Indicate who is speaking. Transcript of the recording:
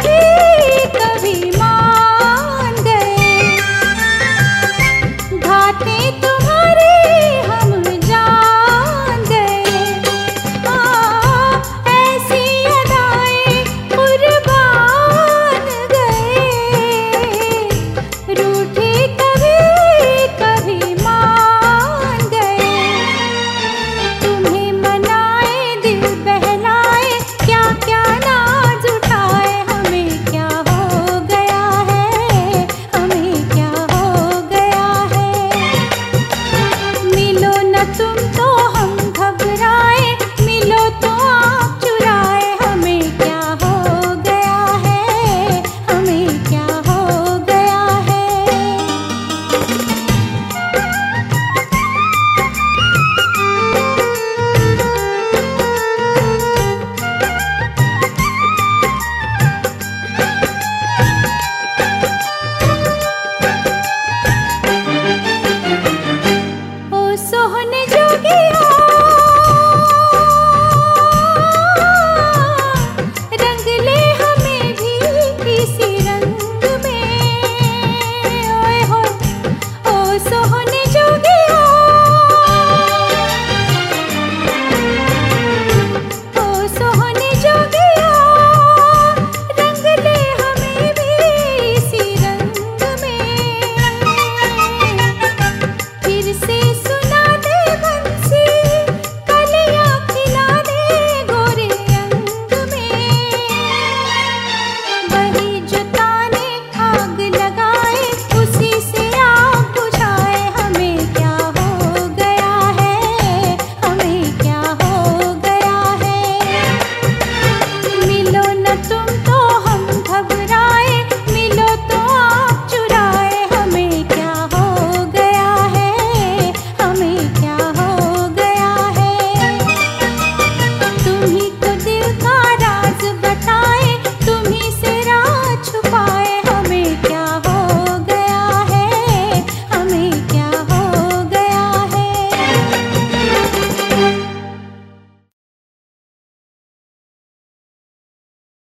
Speaker 1: कभी कभी